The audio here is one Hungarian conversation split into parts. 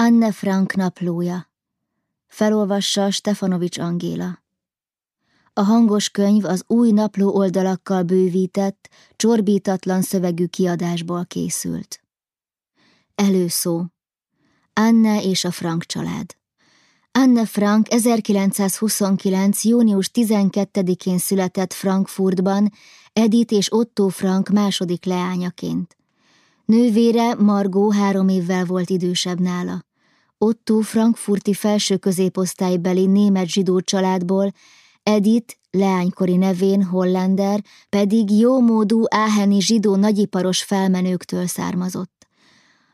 Anne Frank naplója. Felolvassa Stefanovics Angéla. A hangos könyv az új napló oldalakkal bővített, csorbítatlan szövegű kiadásból készült. Előszó. Anne és a Frank család. Anne Frank 1929. június 12-én született Frankfurtban, Edith és Otto Frank második leányaként. Nővére Margó három évvel volt idősebb nála. Otto frankfurti felső középosztálybeli német zsidó családból, Edith leánykori nevén Hollander pedig jómódú áheni zsidó nagyiparos felmenőktől származott.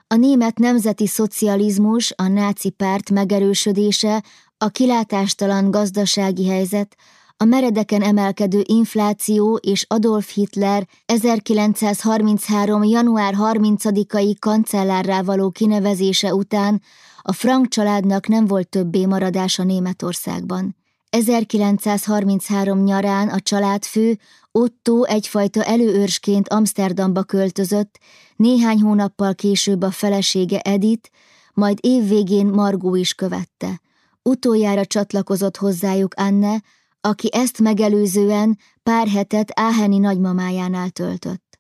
A német nemzeti szocializmus, a náci párt megerősödése, a kilátástalan gazdasági helyzet, a meredeken emelkedő infláció és Adolf Hitler 1933. január 30-ai kancellárrá való kinevezése után a Frank családnak nem volt többé maradása Németországban. 1933 nyarán a családfő Otto egyfajta előőrsként Amsterdamba költözött, néhány hónappal később a felesége Edith, majd évvégén Margó is követte. Utoljára csatlakozott hozzájuk Anne, aki ezt megelőzően pár hetet Áheni nagymamájánál töltött.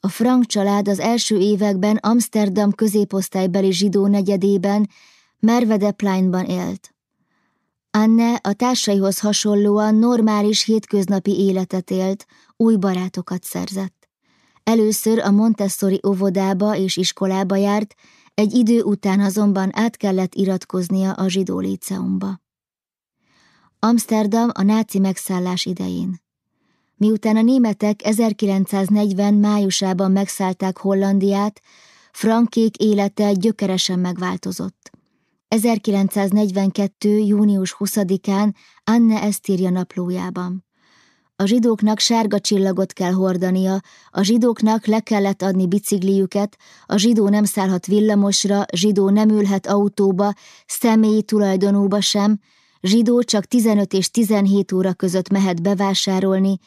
A Frank család az első években Amsterdam középosztálybeli zsidó negyedében Mervedeplein-ban élt. Anne a társaihoz hasonlóan normális hétköznapi életet élt, új barátokat szerzett. Először a Montessori óvodába és iskolába járt, egy idő után azonban át kellett iratkoznia a zsidó líceumba. Amsterdam a náci megszállás idején. Miután a németek 1940 májusában megszállták Hollandiát, Frankék élete gyökeresen megváltozott. 1942. június 20-án Anne ezt írja naplójában. A zsidóknak sárga csillagot kell hordania, a zsidóknak le kellett adni bicikliüket, a zsidó nem szállhat villamosra, zsidó nem ülhet autóba, személyi tulajdonúba sem, zsidó csak 15 és 17 óra között mehet bevásárolni,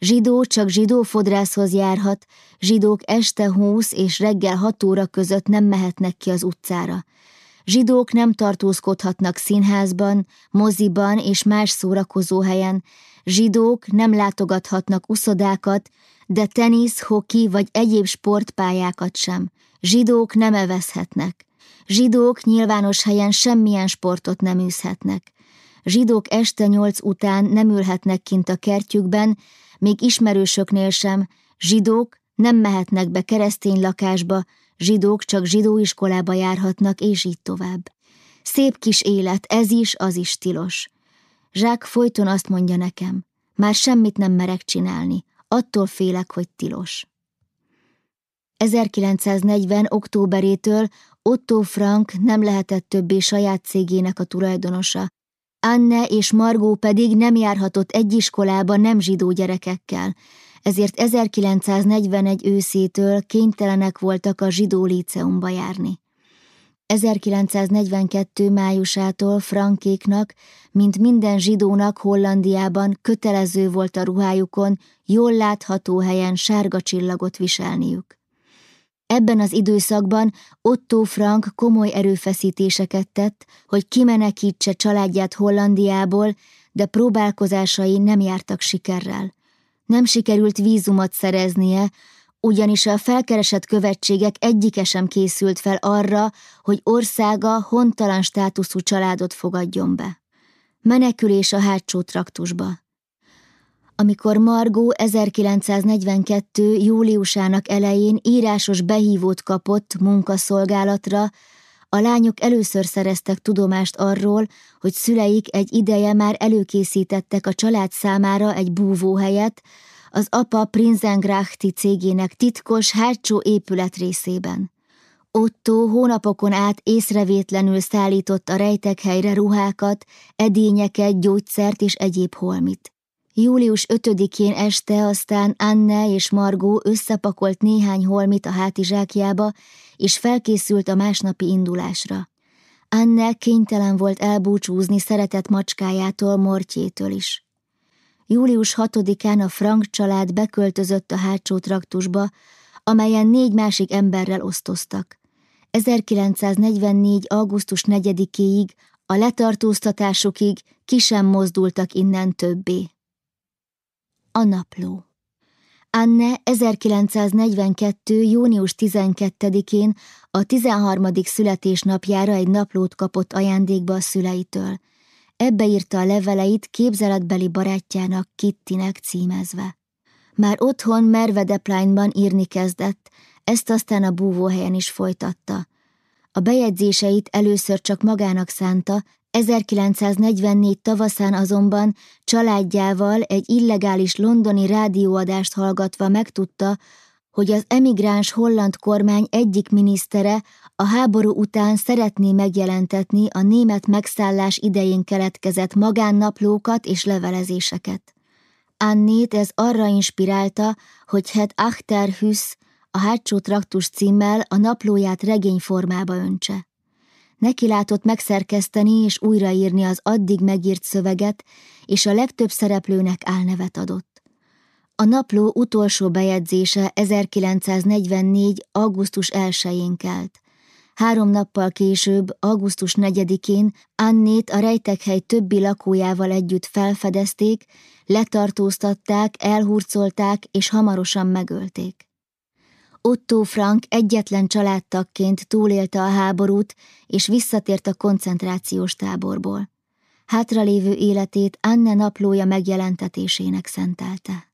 zsidó csak zsidó fodrászhoz járhat, zsidók este 20 és reggel 6 óra között nem mehetnek ki az utcára. Zsidók nem tartózkodhatnak színházban, moziban és más szórakozóhelyen, zsidók nem látogathatnak uszodákat, de tenisz, hoki vagy egyéb sportpályákat sem. Zsidók nem evezhetnek. Zsidók nyilvános helyen semmilyen sportot nem űzhetnek. Zsidók este nyolc után nem ülhetnek kint a kertjükben, még ismerősöknél sem, zsidók nem mehetnek be keresztény lakásba, zsidók csak zsidóiskolába járhatnak, és így tovább. Szép kis élet, ez is, az is tilos. Zsák folyton azt mondja nekem, már semmit nem merek csinálni, attól félek, hogy tilos. 1940. októberétől Otto Frank nem lehetett többé saját cégének a tulajdonosa, Anne és Margó pedig nem járhatott egy iskolába nem zsidó gyerekekkel, ezért 1941 őszétől kénytelenek voltak a zsidó líceumba járni. 1942. májusától frankéknak, mint minden zsidónak Hollandiában kötelező volt a ruhájukon jól látható helyen sárga csillagot viselniük. Ebben az időszakban Otto Frank komoly erőfeszítéseket tett, hogy kimenekítse családját Hollandiából, de próbálkozásai nem jártak sikerrel. Nem sikerült vízumot szereznie, ugyanis a felkeresett követségek egyike sem készült fel arra, hogy országa hontalan státuszú családot fogadjon be. Menekülés a hátsó traktusba. Amikor Margó 1942. júliusának elején írásos behívót kapott munkaszolgálatra, a lányok először szereztek tudomást arról, hogy szüleik egy ideje már előkészítettek a család számára egy búvóhelyet, az apa Prinzengrachti cégének titkos hátsó épület részében. Otto hónapokon át észrevétlenül szállított a rejtek helyre ruhákat, edényeket, gyógyszert és egyéb holmit. Július 5-én este aztán Anne és Margó összepakolt néhány holmit a hátizsákjába, és felkészült a másnapi indulásra. Anne kénytelen volt elbúcsúzni szeretett macskájától, Mortjétől is. Július 6-án a Frank család beköltözött a hátsó traktusba, amelyen négy másik emberrel osztoztak. 1944. augusztus 4-éig, a letartóztatásukig ki sem mozdultak innen többé. A napló Anne 1942. június 12-én a 13. születésnapjára egy naplót kapott ajándékba a szüleitől. Ebbe írta a leveleit képzeletbeli barátjának Kittinek címezve. Már otthon Mervedeplájnban írni kezdett, ezt aztán a búvóhelyen is folytatta. A bejegyzéseit először csak magának szánta, 1944 tavaszán azonban családjával egy illegális londoni rádióadást hallgatva megtudta, hogy az emigráns holland kormány egyik minisztere a háború után szeretné megjelentetni a német megszállás idején keletkezett magánnaplókat és levelezéseket. Annét ez arra inspirálta, hogy Het Achterhüss a hátsó traktus címmel a naplóját regényformába öntse. Neki látott megszerkeszteni és újraírni az addig megírt szöveget, és a legtöbb szereplőnek álnevet adott. A napló utolsó bejegyzése 1944. augusztus 1-én kelt. Három nappal később, augusztus 4-én Annét a rejtekhely többi lakójával együtt felfedezték, letartóztatták, elhurcolták és hamarosan megölték. Otto Frank egyetlen családtagként túlélte a háborút, és visszatért a koncentrációs táborból. Hátralévő életét Anne naplója megjelentetésének szentelte.